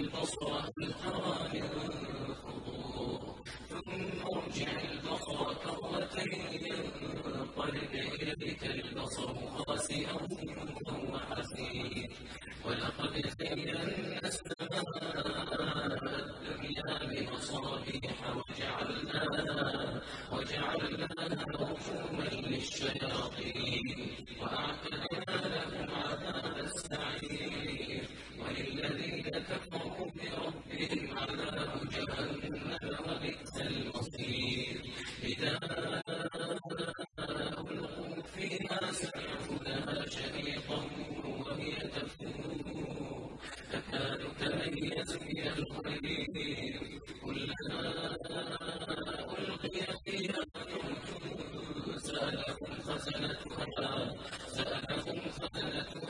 البصر ثم ارجع البصر كرتين ينقلب إليك البصر خاسئا وهو حسير ولقد زينا السماء الدنيا بمصابيح وجعلناها وجعلناها رجوما للشياطين. وأعتدنا سألهم خزنتها سألهم خزنتها.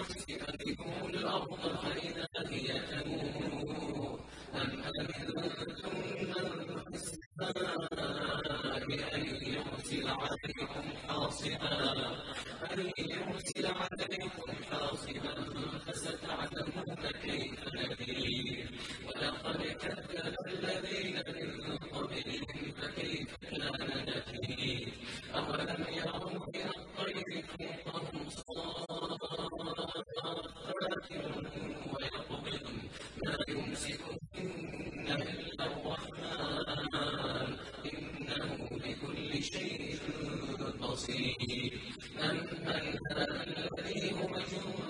يخسف بكم الأرض فإذا يرسل عليكم حاصبا؟ أن يرسل عليكم الكثير أمن هذا الذي هو مجنون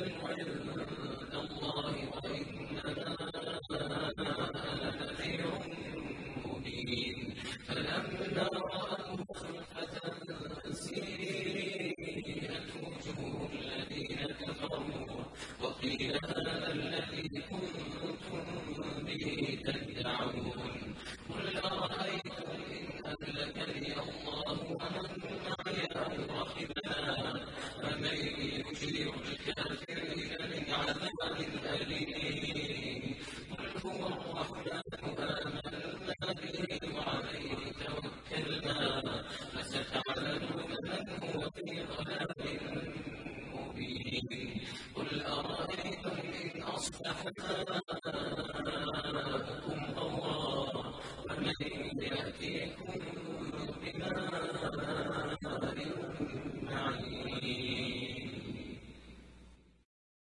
regular ومن يأتيكم.